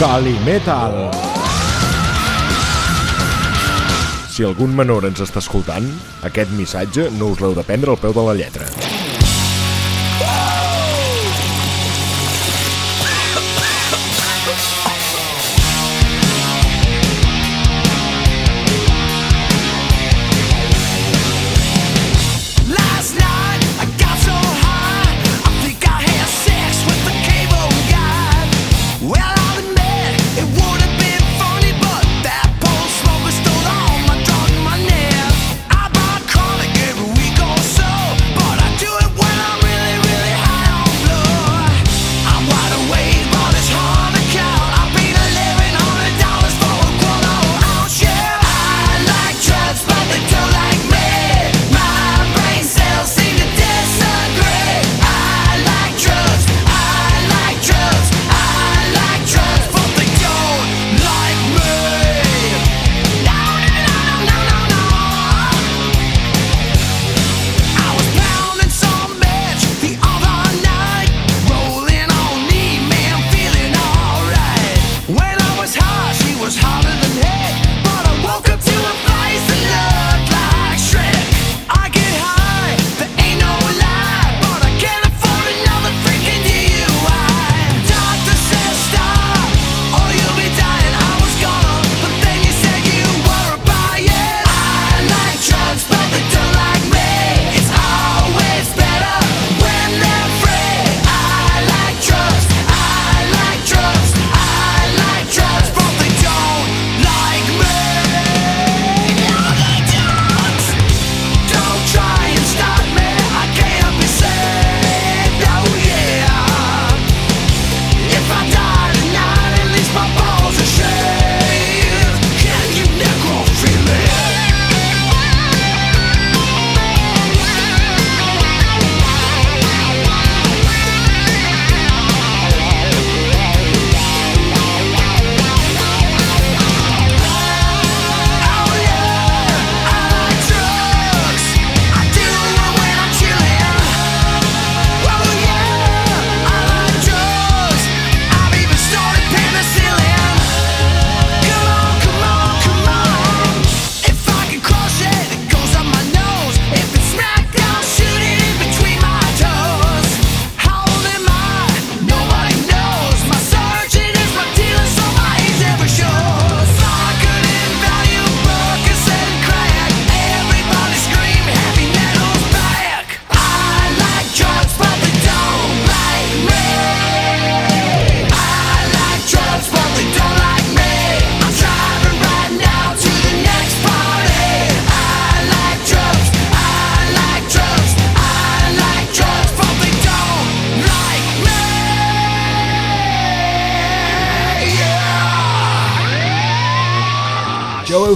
Calimetal. Si algun menor ens està escoltant, aquest missatge no us l'heu de prendre al peu de la lletra.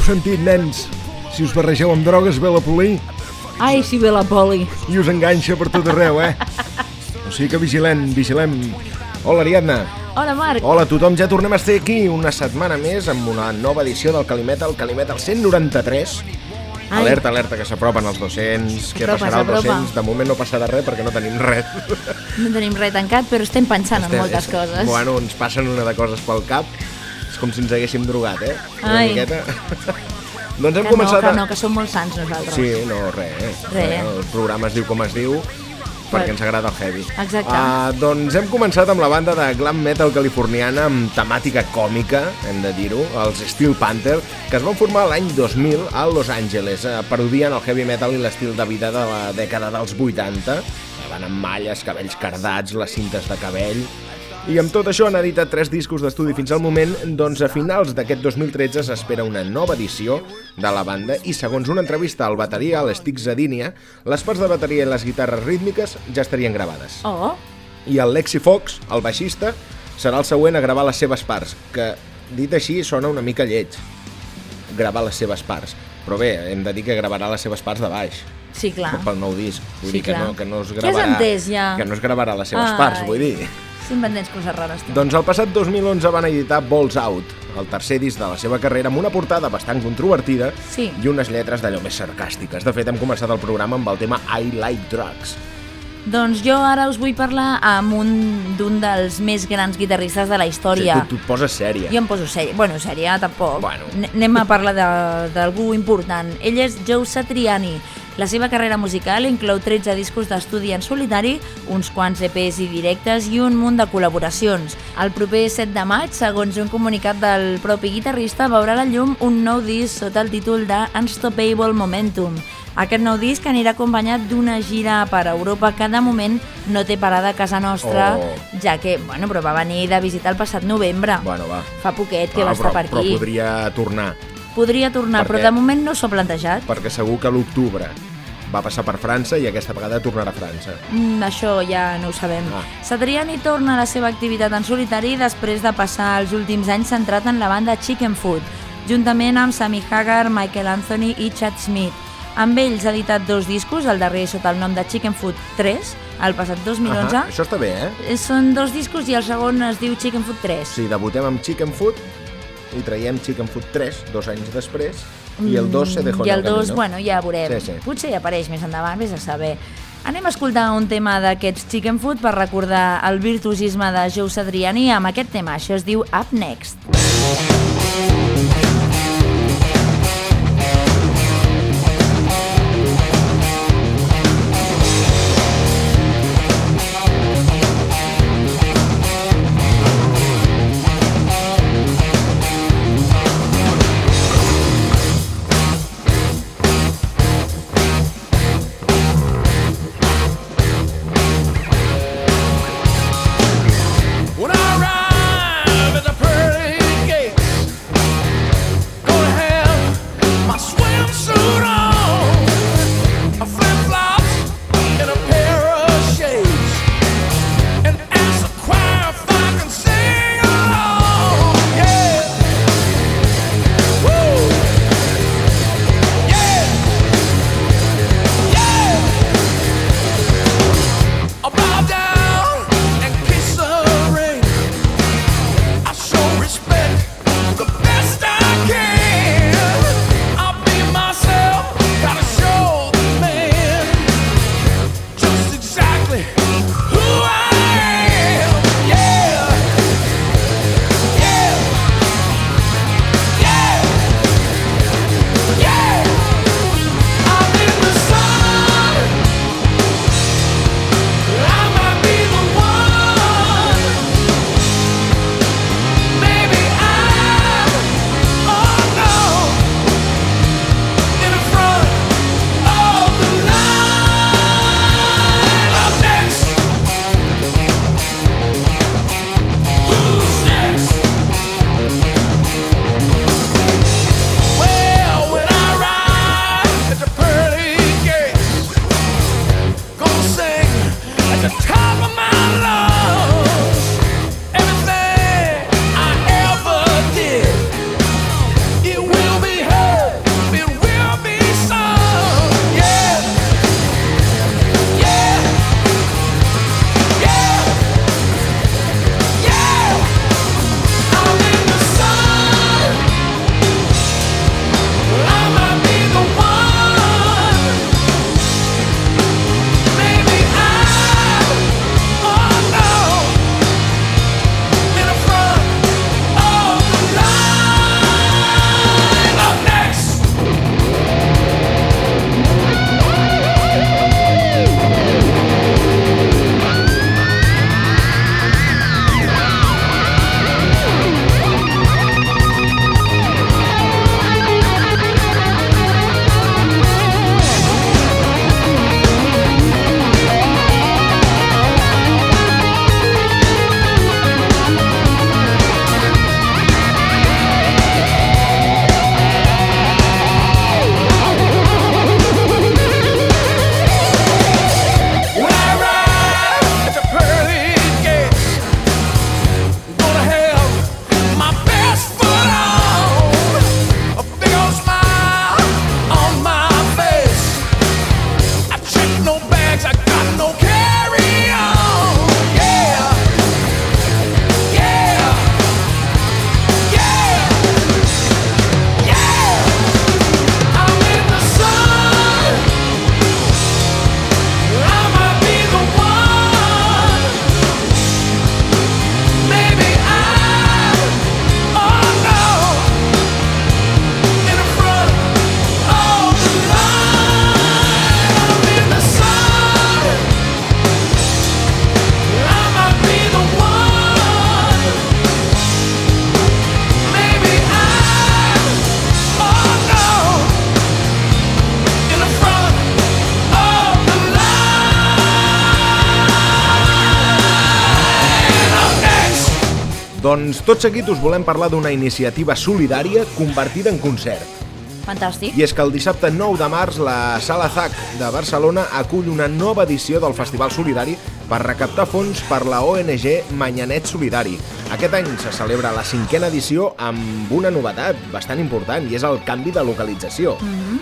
Sentit, nens. Si us barregeu amb drogues, ve la poli Ai, si ve la poli. i us enganxa per tot arreu, eh? O sigui que vigilem, vigilem. Hola, Ariadna. Hola, Marc. Hola a tothom, ja tornem a estar aquí una setmana més amb una nova edició del Calimetal, Calimetal 193. Ai. Alerta, alerta, que s'apropen els 200. Què passarà als s'apropa. 200? De moment no passarà res perquè no tenim res. No tenim res tancat, però estem pensant en moltes És- coses. Bueno, ens passen una de coses pel cap. Com si ens haguéssim drogat, eh? Una Ai. miqueta. doncs hem que no, començat... que a- no, que som molt sants nosaltres. Sí, no, res. Eh? Res. El programa es diu com es diu perquè ens agrada el heavy. Exacte. Uh, doncs hem començat amb la banda de glam metal californiana amb temàtica còmica, hem de dir-ho, els Steel Panther, que es van formar l'any 2000 a Los Angeles, uh, parodiant el heavy metal i l'estil de vida de la dècada dels 80. Van amb malles, cabells cardats, les cintes de cabell... I amb tot això han editat tres discos d'estudi fins al moment, doncs a finals d'aquest 2013 s'espera una nova edició de la banda i segons una entrevista al bateria, a l'Stig Zadinia, les parts de bateria i les guitarres rítmiques ja estarien gravades. Oh, I el Lexi Fox, el baixista, serà el següent a gravar les seves parts, que dit així sona una mica lleig, gravar les seves parts. Però bé, hem de dir que gravarà les seves parts de baix sí, clar. pel nou disc. Vull Sí, dir que clar. no, que no es Què has gravarà... entès, ja? Que no es gravarà les seves Ai. parts, vull dir. S'inventen coses rares, tu. Doncs el passat 2011 van editar Balls Out, el tercer disc de la seva carrera, amb una portada bastant controvertida Sí. i unes lletres d'allò més sarcàstiques. De fet, hem començat el programa amb el tema I Like Drugs. Doncs jo ara us vull parlar amb un d'un dels més grans guitarristes de la història. tu, tu et poses sèria. Jo em poso sèria. Bueno, sèria tampoc. Bueno. N- Anem a parlar de- d'algú important. Ell és Joe Satriani. La seva carrera musical inclou 13 discos d'estudi en solitari, uns quants EPs i directes i un munt de col·laboracions. El proper 7 de maig, segons un comunicat del propi guitarrista, veurà la llum un nou disc sota el títol de Unstoppable Momentum. Aquest nou disc anirà acompanyat d'una gira per Europa que de moment no té parada a casa nostra, Oh. ja que, bueno, però va venir de visita el passat novembre. Bueno, va. Fa poquet que Ah, va estar però, per però aquí. podria tornar, Podria tornar, Per però de moment no s'ho ha plantejat. perquè segur que l'octubre va passar per França i aquesta vegada tornarà a França. Mm, això ja no ho sabem. Ah. Satriani torna a la seva activitat en solitari després de passar els últims anys centrat en la banda Chicken Food, juntament amb Sammy Hagar, Michael Anthony i Chad Smith. Amb ells ha editat dos discos, el darrer sota el nom de Chicken Food 3, el passat 2011. Ahà, això està bé, eh? Eh, Són dos discos i el segon es diu Chicken Food 3. Sí, debutem amb Chicken Food i traiem Chicken Food 3 dos anys després i el 2 se dejó Mm, I en el el 2, camino. bueno, ja veurem. Sí, sí. Potser hi apareix més endavant, vés a saber. Anem a escoltar un tema d'aquests Chicken Food per recordar el virtuosisme de Joe Satriani amb aquest tema. Això es diu Up Next. When I tot seguit us volem parlar d'una iniciativa solidària convertida en concert. Fantàstic. I és que el dissabte 9 de març la Sala ZAC de Barcelona acull una nova edició del Festival Solidari per recaptar fons per la ONG Manyanet Solidari. Aquest any se celebra la cinquena edició amb una novetat bastant important i és el canvi de localització,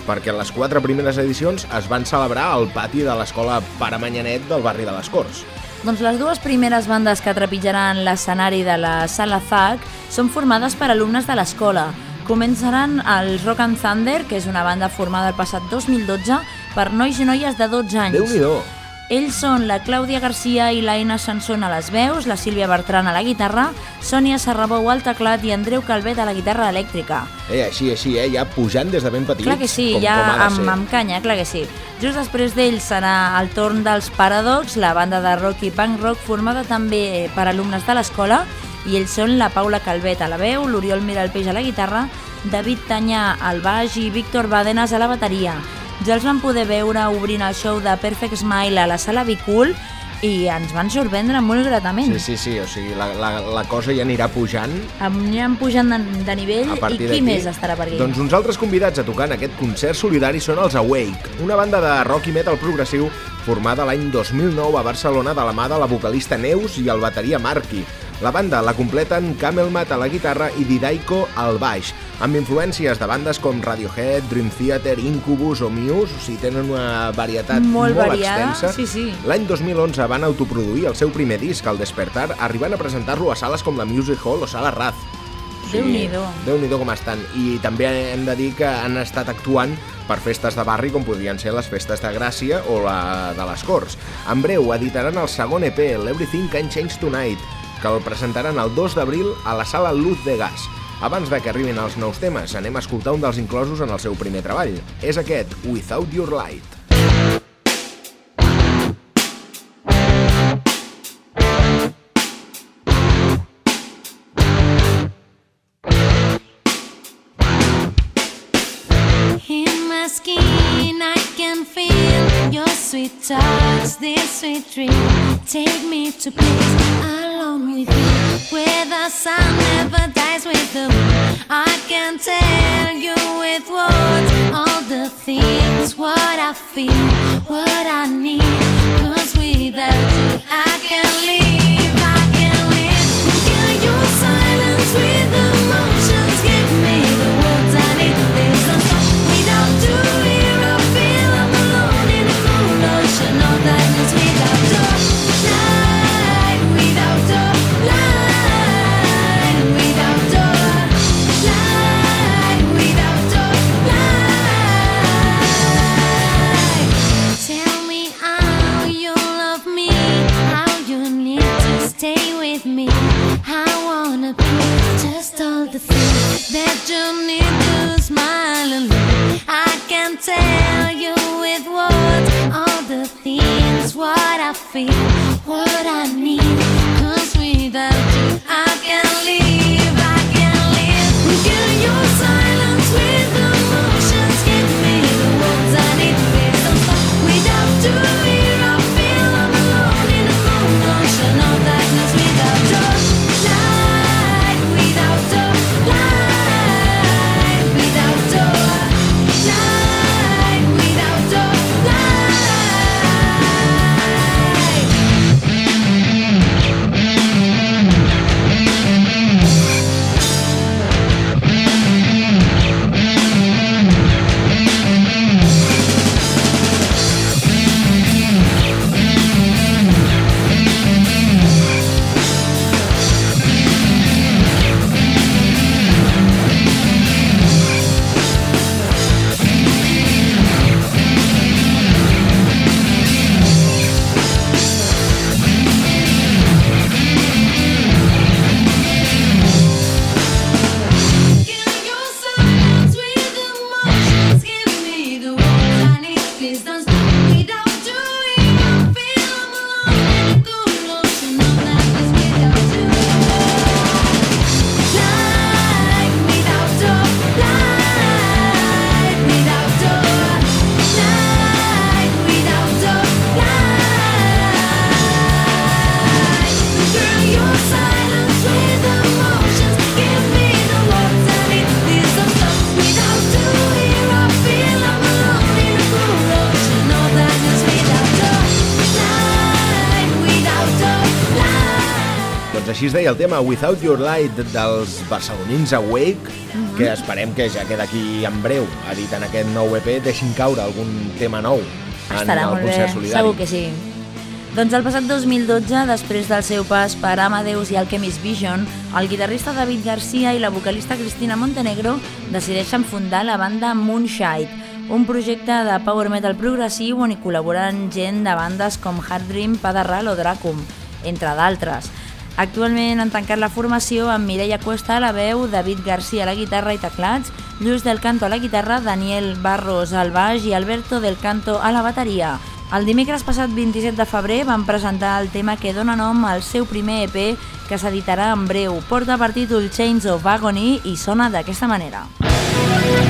perquè les quatre primeres edicions es van celebrar al pati de l'escola Pare Manyanet del barri de les Corts. Doncs les dues primeres bandes que trepitjaran l'escenari de la Sala ZAC són formades per alumnes de l'escola. Començaran el Rock and Thunder, que és una banda formada el passat 2012 per nois i noies de 12 anys. Déu-n'hi-do! Ells són la Clàudia Garcia i l'Aina Sanson a les veus, la Sílvia Bertran a la guitarra, Sònia Serrabou al teclat i Andreu Calvet a la guitarra elèctrica. Eh, així, així, eh? Ja pujant des de ben petits. Clar que sí, com, ja com amb, amb canya, clar que sí. Just després d'ells serà el torn dels Paradox, la banda de rock i punk rock formada també per alumnes de l'escola, i ells són la Paula Calvet a la veu, l'Oriol Miralpeix a la guitarra, David Tanyà al baix i Víctor Badenas a la bateria. Ja els van poder veure obrint el show de Perfect Smile a la sala Bicool i ens van sorprendre molt gratament. Sí, sí, sí, o sigui, la, la, la cosa ja anirà pujant Aniran pujant de, de nivell a i qui més estarà per aquí? Doncs uns altres convidats a tocar en aquest concert solidari són els Awake, una banda de rock i metal progressiu formada l'any 2009 a Barcelona de la mà de la vocalista Neus i el bateria Marky. La banda la completen Camelmat a la guitarra i Didaiko al baix, amb influències de bandes com Radiohead, Dream Theater, Incubus o Muse, o sigui, tenen una varietat Molt molt, variada, extensa. sí, sí. L'any 2011 van autoproduir el seu primer disc, El Despertar, arribant a presentar-lo a sales com la Music Hall o Sala Raz. Déu-n'hi-do. Déu-n'hi-do com estan. I també hem de dir que han estat actuant per festes de barri com podrien ser les festes de Gràcia o la de les Corts. En breu editaran el segon EP, l'Everything Can Change Tonight, que el presentaran el 2 d'abril a la sala Luz de Gas. Abans de que arribin els nous temes, anem a escoltar un dels inclosos en el seu primer treball. És aquest, Without Your Light. Sweet touch, this sweet dream. Take me to place with you, where the sun never dies with the moon. I can tell you with words all the things, what I feel, what I need. Cause without you, feel, es deia el tema Without Your Light dels barcelonins Awake, Mhm. que esperem que ja queda aquí en breu, editant aquest nou EP, deixin caure algun tema nou en Estarà el molt bé, concert solidari. segur que sí. Doncs el passat 2012, després del seu pas per Amadeus i Alchemist Vision, el guitarrista David Garcia i la vocalista Cristina Montenegro decideixen fundar la banda Moonshite, un projecte de power metal progressiu on hi col·laboren gent de bandes com Hard Dream, Padarral o Dracum, entre d'altres. Actualment han tancat la formació amb Mireia Cuesta a la veu, David Garcia a la guitarra i teclats, Lluís del Canto a la guitarra, Daniel Barros al baix i Alberto del Canto a la bateria. El dimecres passat 27 de febrer van presentar el tema que dona nom al seu primer EP que s'editarà en breu. Porta per títol Chains of Agony i sona d'aquesta manera. Just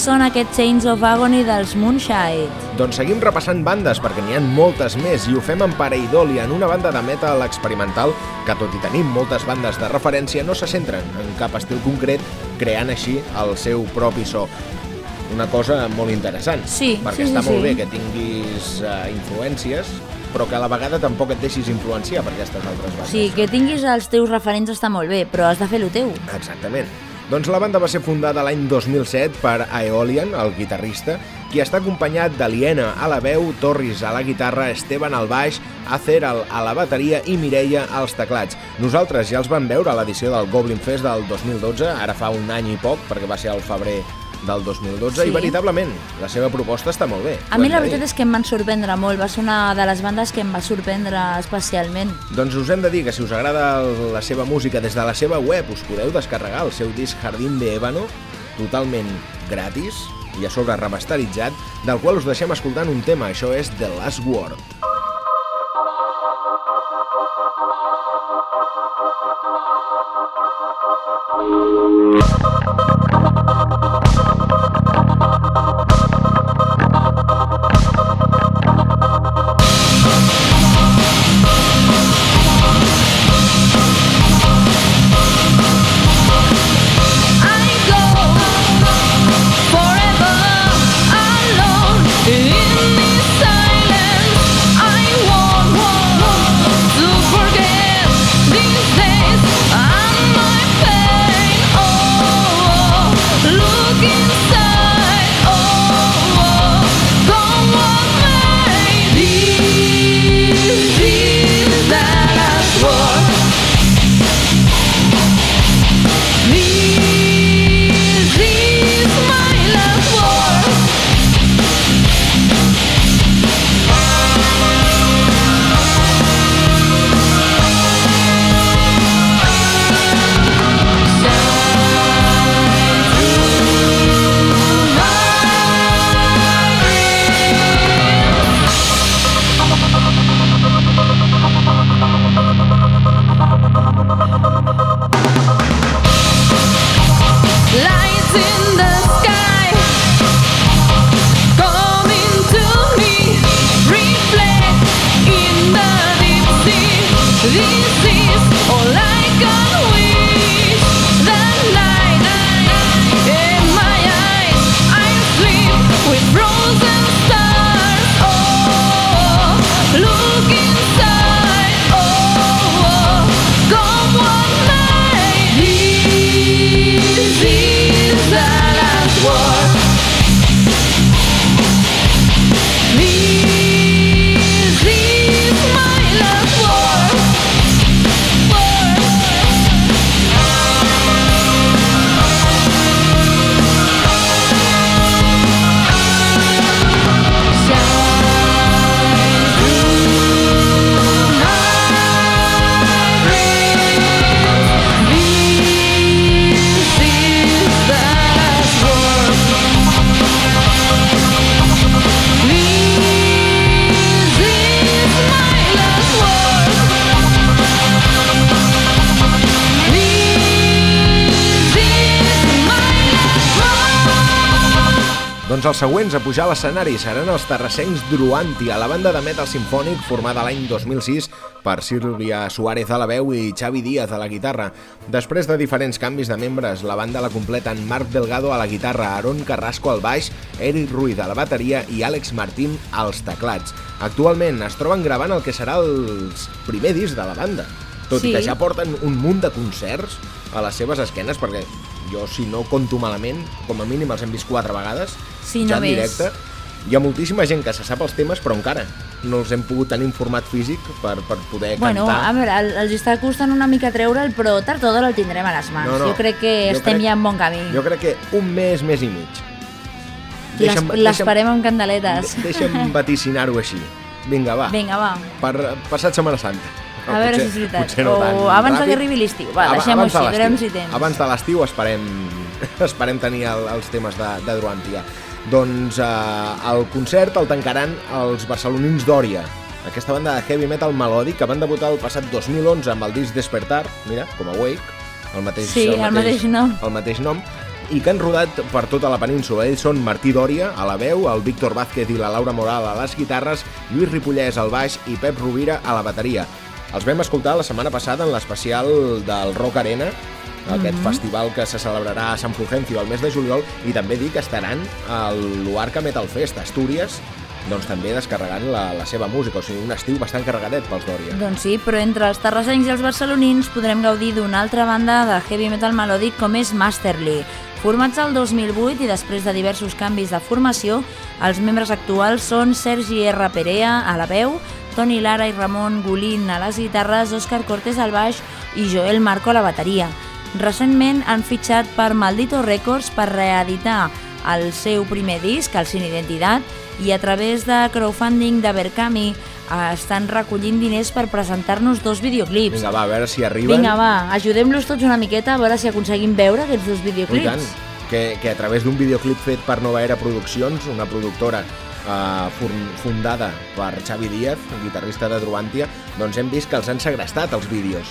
són aquest Chains of Agony dels Moonshade. Doncs seguim repassant bandes, perquè n'hi ha moltes més, i ho fem amb Pareidolia, en una banda de metal experimental que, tot i tenir moltes bandes de referència, no se centren en cap estil concret, creant així el seu propi so. Una cosa molt interessant, Sí, perquè sí, sí, està molt sí. bé que tinguis uh, influències, però que a la vegada tampoc et deixis influenciar per aquestes altres bandes. Sí, que tinguis els teus referents està molt bé, però has de fer el teu. Exactament. Doncs la banda va ser fundada l'any 2007 per Aeolian, el guitarrista, qui està acompanyat d'Aliena a la veu, Torris a la guitarra, Esteban al baix, Acer a la bateria i Mireia als teclats. Nosaltres ja els vam veure a l'edició del Goblin Fest del 2012, ara fa un any i poc, perquè va ser al febrer del 2012, Sí. i veritablement, la seva proposta està molt bé. A mi la veritat és que em van sorprendre molt, va ser una de les bandes que em va sorprendre especialment. Doncs us hem de dir que si us agrada la seva música des de la seva web us podeu descarregar el seu disc Jardín de Ébano totalment gratis i a sobre remasteritzat, del qual us deixem escoltant un tema, això és The Last Word. Doncs els següents a pujar a l'escenari seran els terrassencs Druanti, a la banda de metal sinfònic formada l'any 2006 per Sílvia Suárez a la veu i Xavi Díaz a la guitarra. Després de diferents canvis de membres, la banda la completen Marc Delgado a la guitarra, Aaron Carrasco al baix, Eric Ruiz a la bateria i Àlex Martín als teclats. Actualment es troben gravant el que serà el primer disc de la banda, tot i Sí. que ja porten un munt de concerts a les seves esquenes, perquè jo, si no compto malament, com a mínim els hem vist quatre vegades, Sí, ja no en més. directe. Hi ha moltíssima gent que se sap els temes, però encara no els hem pogut tenir en format físic per, per poder Bueno, a cantar. veure, el- els està costant una mica treure'l, però tard o d'hora el tindrem a les mans. No, no. Jo crec que Jo estem crec- ja en bon camí. Jo crec que un mes, mes i mig. Les- L'esperem amb candeletes. de- Deixa'm vaticinar-ho així. Vinga, va. Vinga, va. Per passat Setmana Santa. A veure si és veritat. Potser no O abans ràpid. que arribi l'estiu. Va, deixem-ho així, veurem si temps. Abans de l'estiu esperem, esperem tenir el, els temes de, de Druantia. Doncs eh, el concert el tancaran els barcelonins d'Òria, aquesta banda de heavy metal melòdic que van debutar el passat 2011 amb el disc Despertar, mira, com a Wake, el mateix, Sí, el mateix nom. El mateix nom, i que han rodat per tota la península. Ells són Martí Dòria, a la veu, el Víctor Vázquez i la Laura Moral a les guitarres, Lluís Ripollès al baix i Pep Rovira a la bateria. Els vam escoltar la setmana passada en l'especial del Rock Arena, aquest festival que se celebrarà a Sant Fulgencio al mes de juliol i també dir que estaran al Luarca Metal Fest a Astúries doncs també descarregant la, la seva música, o sigui, un estiu bastant carregadet pels Dòria. Doncs sí, però entre els terrassencs i els barcelonins podrem gaudir d'una altra banda de heavy metal melòdic com és Masterly. Formats al 2008 i després de diversos canvis de formació, els membres actuals són Sergi R. Perea a la veu, Toni Lara i Ramon Gulín a les guitarres, Òscar Cortés al baix i Joel Marco a la bateria. Recentment han fitxat per Maldito Records per reeditar el seu primer disc, el Sin Identitat, i a través de crowdfunding de Berkami estan recollint diners per presentar-nos dos videoclips. Vinga, va, a veure si arriben. Vinga, va, ajudem-los tots una miqueta a veure si aconseguim veure aquests dos I tant, videoclips. que, que a través d'un videoclip fet per Nova Era Produccions, una productora eh, fun- fundada per Xavi Díaz, guitarrista de Druantia, doncs hem vist que els han segrestat els vídeos.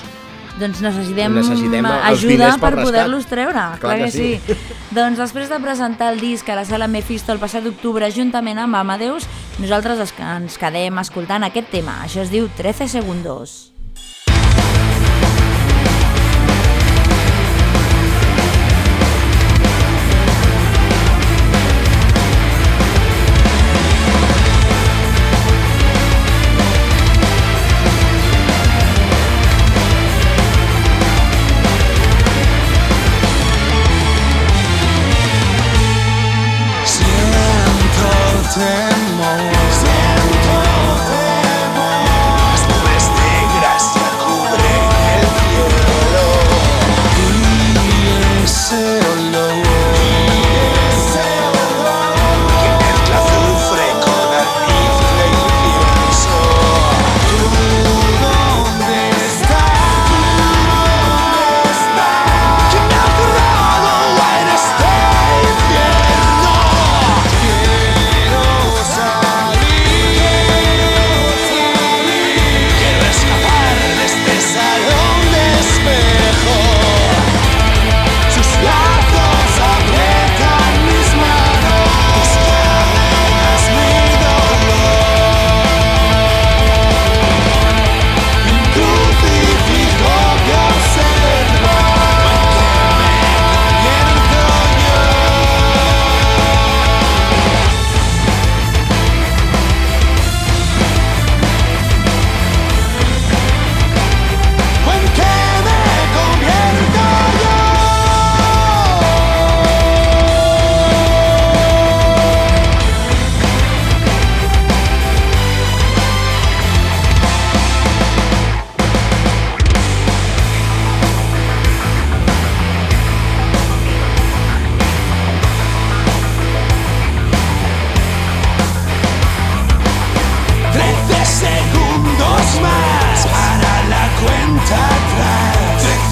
Doncs necessitem, Necessitem els ajuda per rescat. poder-los treure, clar, Clar que, que sí. sí. doncs després de presentar el disc a la sala Mephisto el passat octubre juntament amb Amadeus, nosaltres es- ens quedem escoltant aquest tema. Això es diu 13 segundos.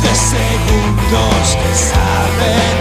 segundos saben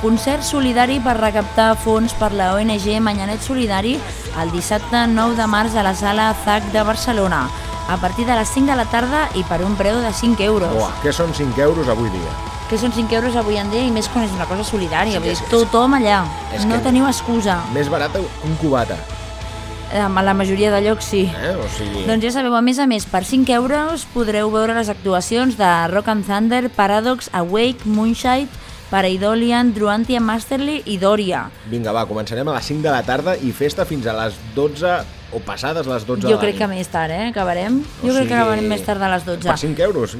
concert solidari per recaptar fons per la ONG Manyanet Solidari el dissabte 9 de març a la sala ZAC de Barcelona, a partir de les 5 de la tarda i per un preu de 5 euros. Uah, què són 5 euros avui dia? Que són 5 euros avui en dia i més quan és una cosa solidària, Sí, és dir, tothom allà, és no que- teniu excusa. Més barat que un cubata, A la majoria de llocs sí. eh? O sigui... Doncs ja sabeu, a més a més, per 5 euros podreu veure les actuacions de Rock and Thunder, Paradox, Awake, Moonshine, Paraidolian, Druantia, Masterly i Doria. Vinga, va, començarem a les 5 de la tarda i festa fins a les 12 o passades les 12 de Jo crec que més tard, eh? Acabarem. O Jo crec que sigui, acabarem més tard de les Per 12. 5 euros,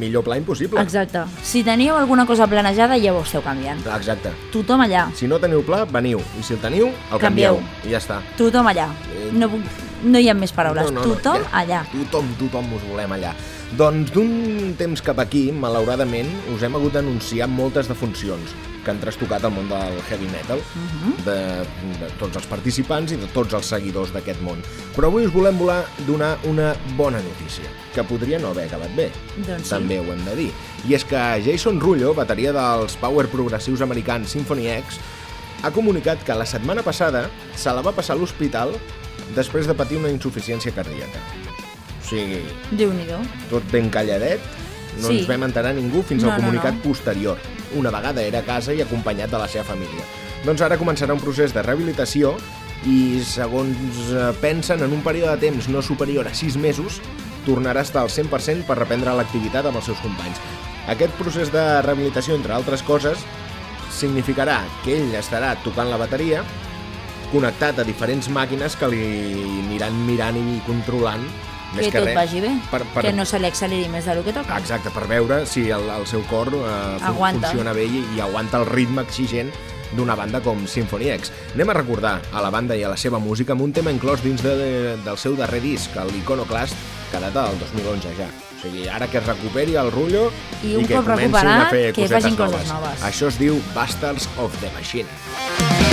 millor pla impossible. Exacte. Si teníeu alguna cosa planejada, ja ho esteu canviant. Exacte. Tothom allà. Si no teniu pla, veniu. I si el teniu, el canvieu. Canvieu. I ja està. Tothom allà. Eh, No, puc- no hi ha més paraules. Tothom ja- allà. Tothom, tothom us volem allà. Doncs d'un temps cap aquí, malauradament, us hem hagut d'anunciar moltes defuncions que han trastocat el món del heavy metal, Mhm. de, de tots els participants i de tots els seguidors d'aquest món. Però avui us volem volar donar una bona notícia, que podria no haver acabat bé. Doncs sí. També ho hem de dir. I és que Jason Rullo, bateria dels power progressius americans Symphony X, ha comunicat que la setmana passada se la va passar a l'hospital després de patir una insuficiència cardíaca. O sigui, Déu-n'hi-do. tot ben calladet, no Sí. ens vam enterar ningú fins No, al no, comunicat no. posterior. Una vegada era a casa i acompanyat de la seva família. Doncs ara començarà un procés de rehabilitació i, segons eh, pensen, en un període de temps no superior a 6 mesos, tornarà a estar al 100% per reprendre l'activitat amb els seus companys. Aquest procés de rehabilitació, entre altres coses, significarà que ell estarà tocant la bateria, connectat a diferents màquines que li aniran mirant i controlant més Que que tot res, vagi bé. Per, per, Que no se li acceleri més del que toca. Exacte, per veure si el, el seu cor eh, Aguanta. funciona bé i, i aguanta el ritme exigent d'una banda com Symphony X. Anem a recordar a la banda i a la seva música amb un tema inclòs dins de, del seu darrer disc, l'Iconoclast, que data del 2011 ja. O sigui, ara que es recuperi el rotllo I un que cop comencin a fer que cosetes coses noves. Això es diu Bastards of the Machine.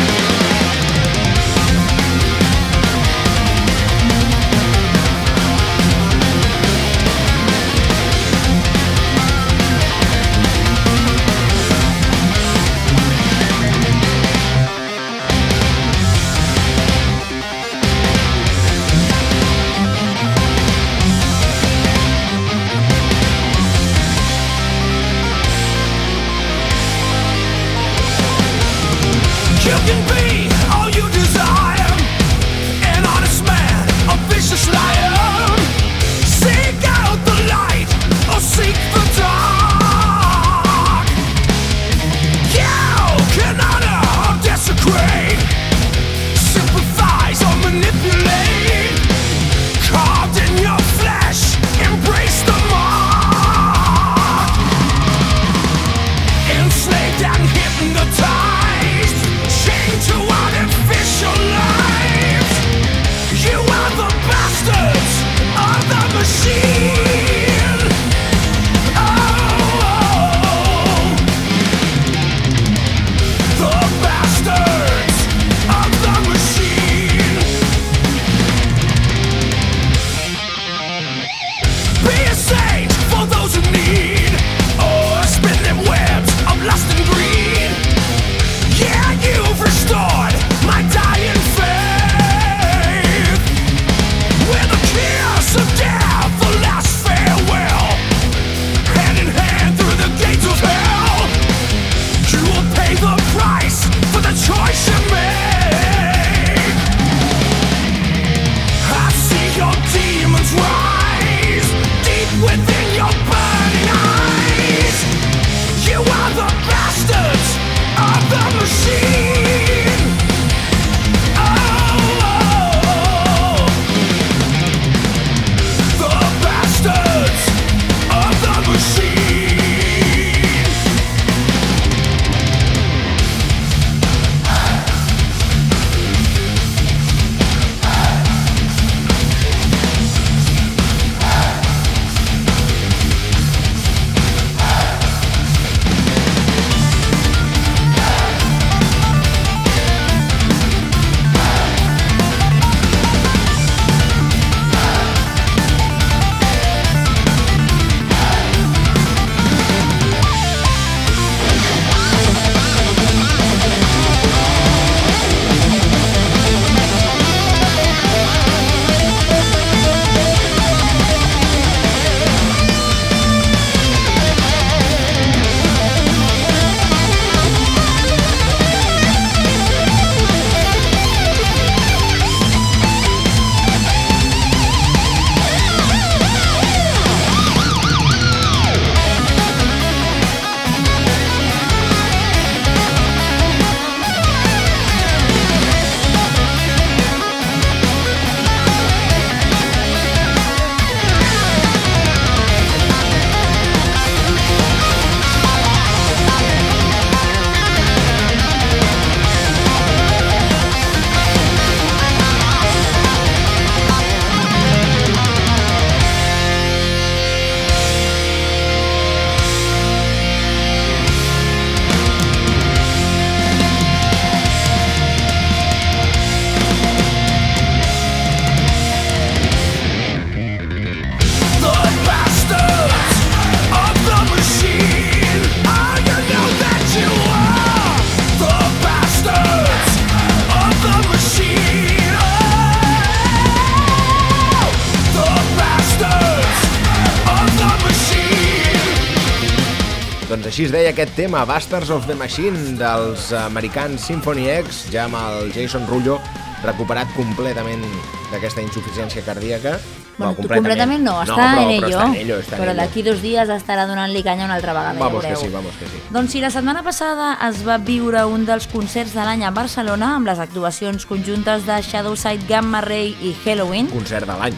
Així es deia aquest tema, Bastards of the Machine, dels americans Symphony X, ja amb el Jason Rullo recuperat completament d'aquesta insuficiència cardíaca. Bueno, tu completament no, està però, en però està en ello, està però ello. d'aquí dos dies estarà donant-li canya una altra vegada, Vamos ja que sí, vamos que sí. Doncs si la setmana passada es va viure un dels concerts de l'any a Barcelona amb les actuacions conjuntes de Shadowside, Gamma Ray i Halloween, Concert de l'any.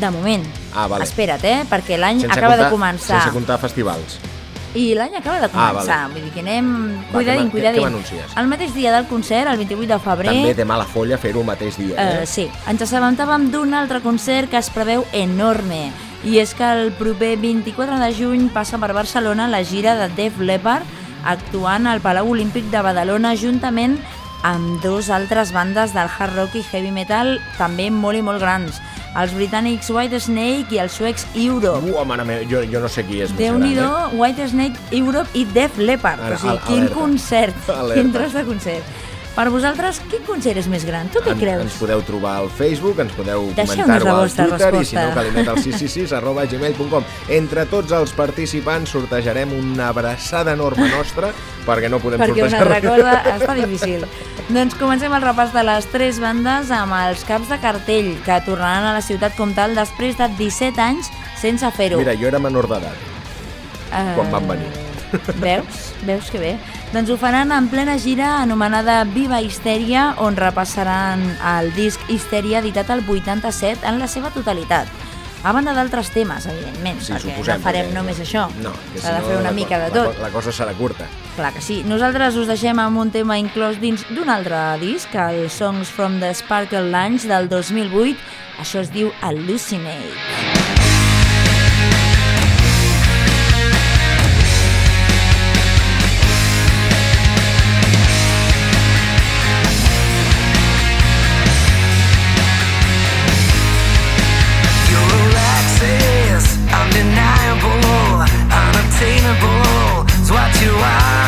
de moment, Ah, vale. espera't, eh? perquè l'any acaba comptar, de començar. Sense comptar festivals. I l'any acaba de Ah, començar, vale. vull dir que anem Va, cuidadín, què- què- cuidadín. què m'anuncies? El mateix dia del concert, el 28 de febrer, També té mala folla fer-ho el mateix dia. Eh, Eh? sí, ens assabentàvem d'un altre concert que es preveu enorme i és que el proper 24 de juny passa per Barcelona la gira de Def Leppard actuant al Palau Olímpic de Badalona juntament amb dos altres bandes del hard rock i heavy metal també molt i molt grans els britànics White Snake i els suecs Europe Uh, mare meva, jo, jo no sé qui és més déu nhi eh? White Snake, Europe i Def Leppard. Ara, o sigui, al- quin concert, Alerta. quin tros de concert. Per vosaltres, quin concert és més gran? Tu què En, creus? ens podeu trobar al Facebook, ens podeu comentar-ho al Twitter i si no, resposta. calimet al 666 arroba gmail.com. Entre tots els participants sortejarem una abraçada enorme nostra perquè no podem perquè una sortejar altra cosa està difícil. doncs comencem el repàs de les tres bandes amb els caps de cartell que tornaran a la ciutat com tal després de 17 anys sense fer-ho. Mira, jo era menor d'edat. Eh, quan van venir. Veus? Veus que bé? Doncs ho faran en plena gira anomenada Viva Histèria, on repassaran el disc Histèria editat al 87 en la seva totalitat. A banda d'altres temes, evidentment, Sí, perquè suposem. no farem perquè- només això. No, que S'ha de fer no, una la mica de la tot. co- La cosa serà curta. Clar que sí. Nosaltres us deixem amb un tema inclòs dins d'un altre disc, el Songs from the Sparkle Lounge del 2008. Això es diu Hallucinate. Your alive.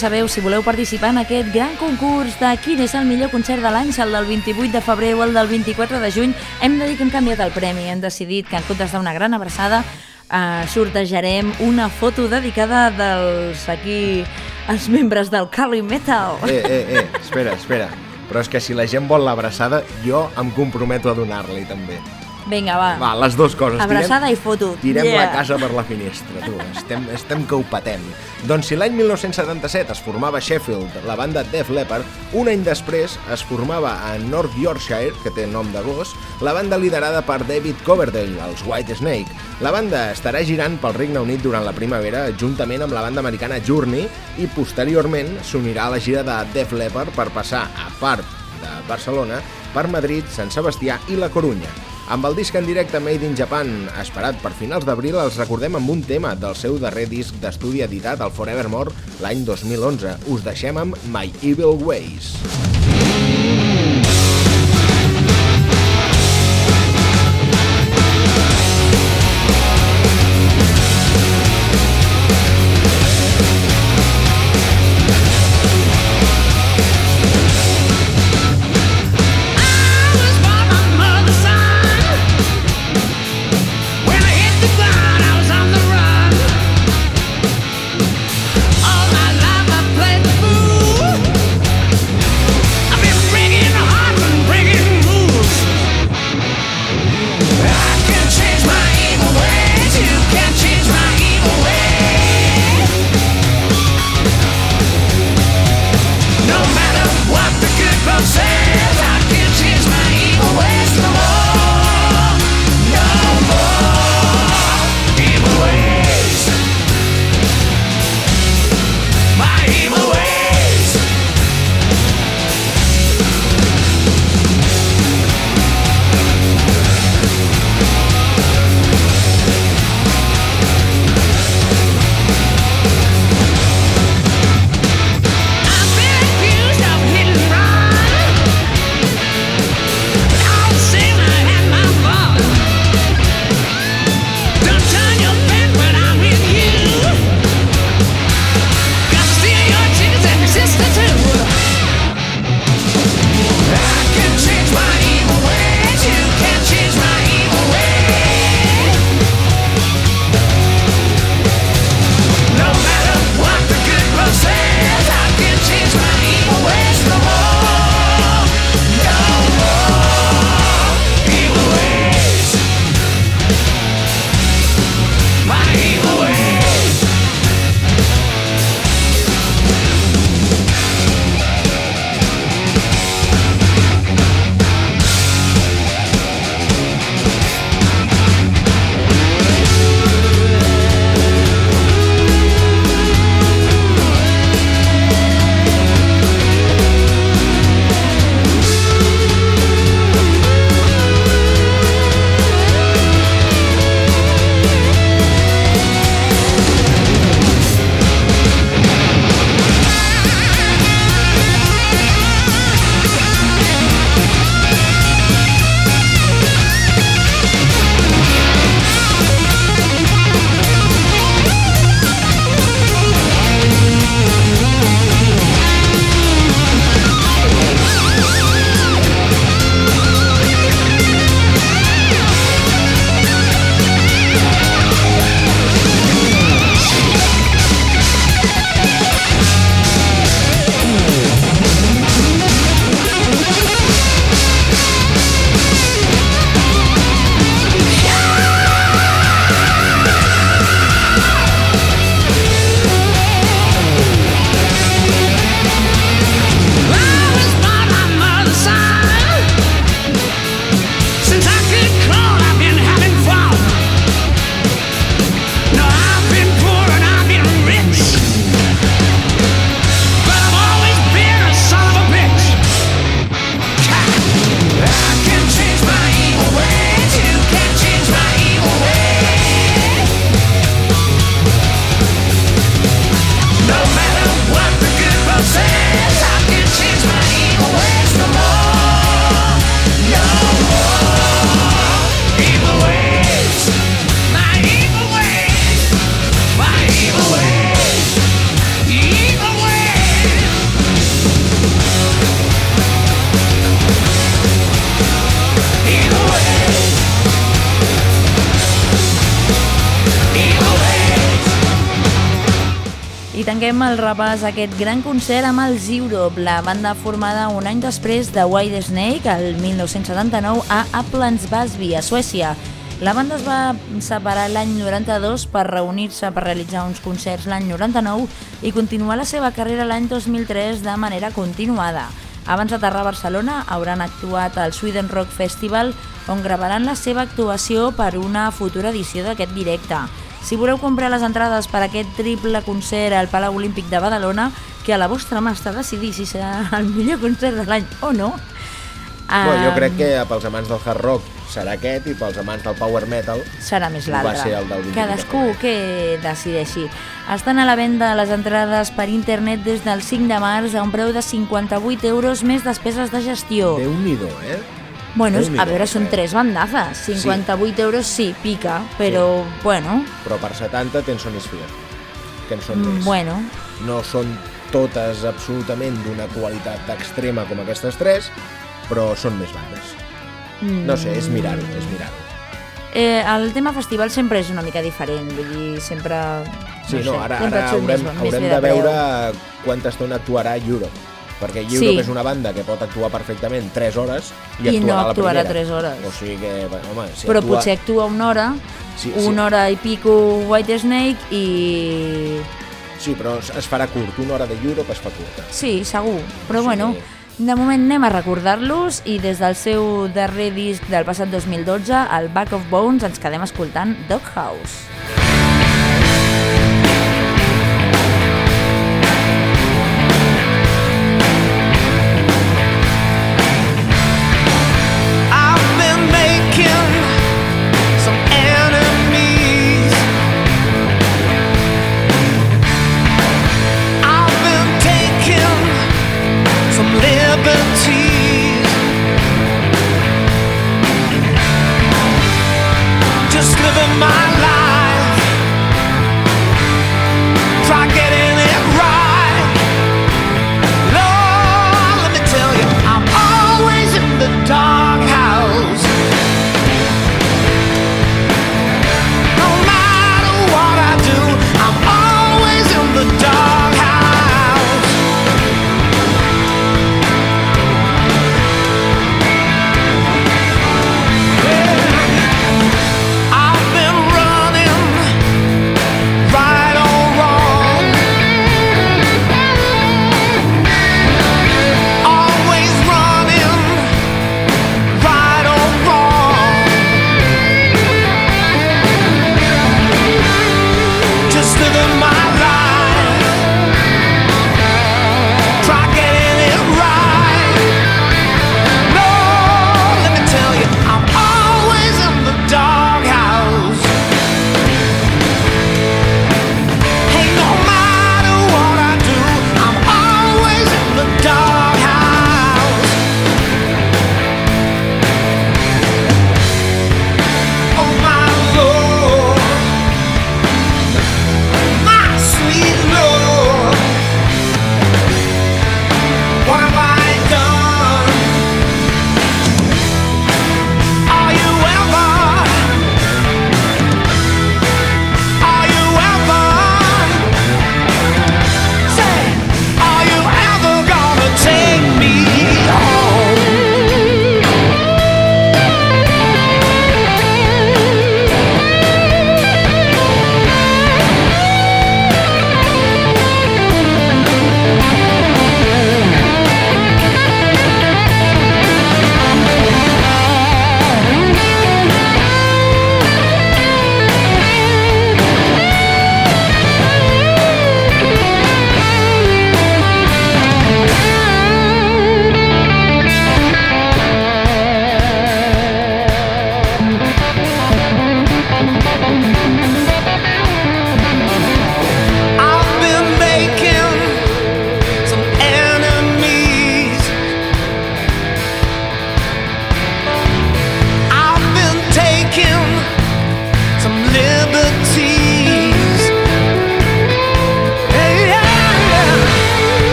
Sabeu, si voleu participar en aquest gran concurs de quin és el millor concert de l'any, el del 28 de febrer o el del 24 de juny, hem de dir que hem canviat el premi. Hem decidit que en comptes d'una gran abraçada eh, sortejarem una foto dedicada dels aquí els membres del Cali Metal. Eh, eh, eh, espera, espera. Però és que si la gent vol l'abraçada, jo em comprometo a donar-li també. Vinga, va. Va, les dues coses. Abraçada tirem, i foto. Tirem Yeah. la casa per la finestra, tu. Estem, estem que ho patem. Doncs si l'any 1977 es formava a Sheffield la banda Def Leppard, un any després es formava a North Yorkshire, que té nom de gos, la banda liderada per David Coverdale, els White Snake. La banda estarà girant pel Regne Unit durant la primavera juntament amb la banda americana Journey i posteriorment s'unirà a la gira de Def Leppard per passar, a part de Barcelona, per Madrid, Sant Sebastià i la Corunya. Amb el disc en directe Made in Japan, esperat per finals d'abril, els recordem amb un tema del seu darrer disc d'estudi editat al Forevermore l'any 2011. Us deixem amb My Evil Ways. I repàs aquest gran concert amb els Europe, la banda formada un any després de White Snake, el 1979, a Uplands Basby, a Suècia. La banda es va separar l'any 92 per reunir-se per realitzar uns concerts l'any 99 i continuar la seva carrera l'any 2003 de manera continuada. Abans d'aterrar a Barcelona, hauran actuat al Sweden Rock Festival, on gravaran la seva actuació per una futura edició d'aquest directe. Si voleu comprar les entrades per a aquest triple concert al Palau Olímpic de Badalona, que a la vostra mà està decidir si serà el millor concert de l'any o no, Bueno, jo crec que pels amants del hard rock serà aquest i pels amants del power metal serà més va l'altre. ser el del 25 de Cadascú febrer. que decideixi. Estan a la venda les entrades per internet des del 5 de març a un preu de 58 euros més despeses de gestió. Déu-n'hi-do, eh? Bueno, a veure, són tres bandazes. 58 euros sí, pica, però, bueno, Però per 70 tens Sony Sphere, que en són mm, més. bueno, No són totes absolutament d'una qualitat extrema com aquestes tres, però són més bandes. No sé, és mirar-ho, és mirar-ho. eh, el tema festival sempre és una mica diferent, vull dir, sempre... Sí, no, sé, ara, ara haurem, més- més haurem bé de preu. veure quanta estona actuarà Europe, perquè Europe Sí. és una banda que pot actuar perfectament 3 hores i, I no actuarà a la actuarà primera. tres hores. O sigui que, bueno, home, si Però actua... potser actua una hora, Sí, sí. una hora i pico White Snake i... Sí, però es farà curt, una hora de Europe es fa curta. Sí, segur. Però Sí. bueno, de moment anem a recordar-los i des del seu darrer disc del passat 2012, el Back of Bones, ens quedem escoltant Doghouse. I've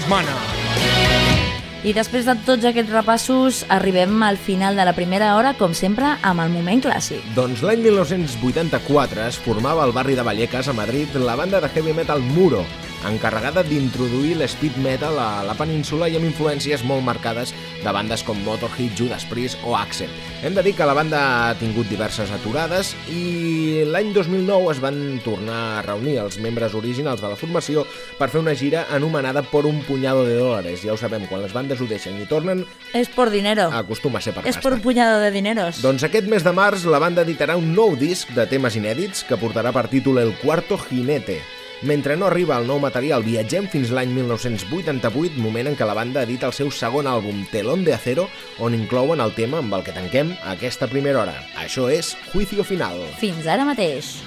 setmana. I després de tots aquests repassos, arribem al final de la primera hora, com sempre, amb el moment clàssic. Doncs l'any 1984 es formava al barri de Vallecas, a Madrid, la banda de heavy metal Muro, encarregada d'introduir l'espeed metal a la península i amb influències molt marcades de bandes com Motorhead, Judas Priest o Axel. Hem de dir que la banda ha tingut diverses aturades i l'any 2009 es van tornar a reunir els membres originals de la formació per fer una gira anomenada Por un puñado de dólares. Ja ho sabem, quan les bandes ho deixen i tornen, És por dinero. acostuma a ser per És pasta. por un puñado de dineros. Doncs aquest mes de març la banda editarà un nou disc de temes inèdits que portarà per títol El Cuarto Jinete. Mentre no arriba el nou material, viatgem fins l'any 1988, moment en què la banda edita el seu segon àlbum, Telón de Acero, on inclouen el tema amb el que tanquem aquesta primera hora. Això és Juicio Final. Fins ara mateix.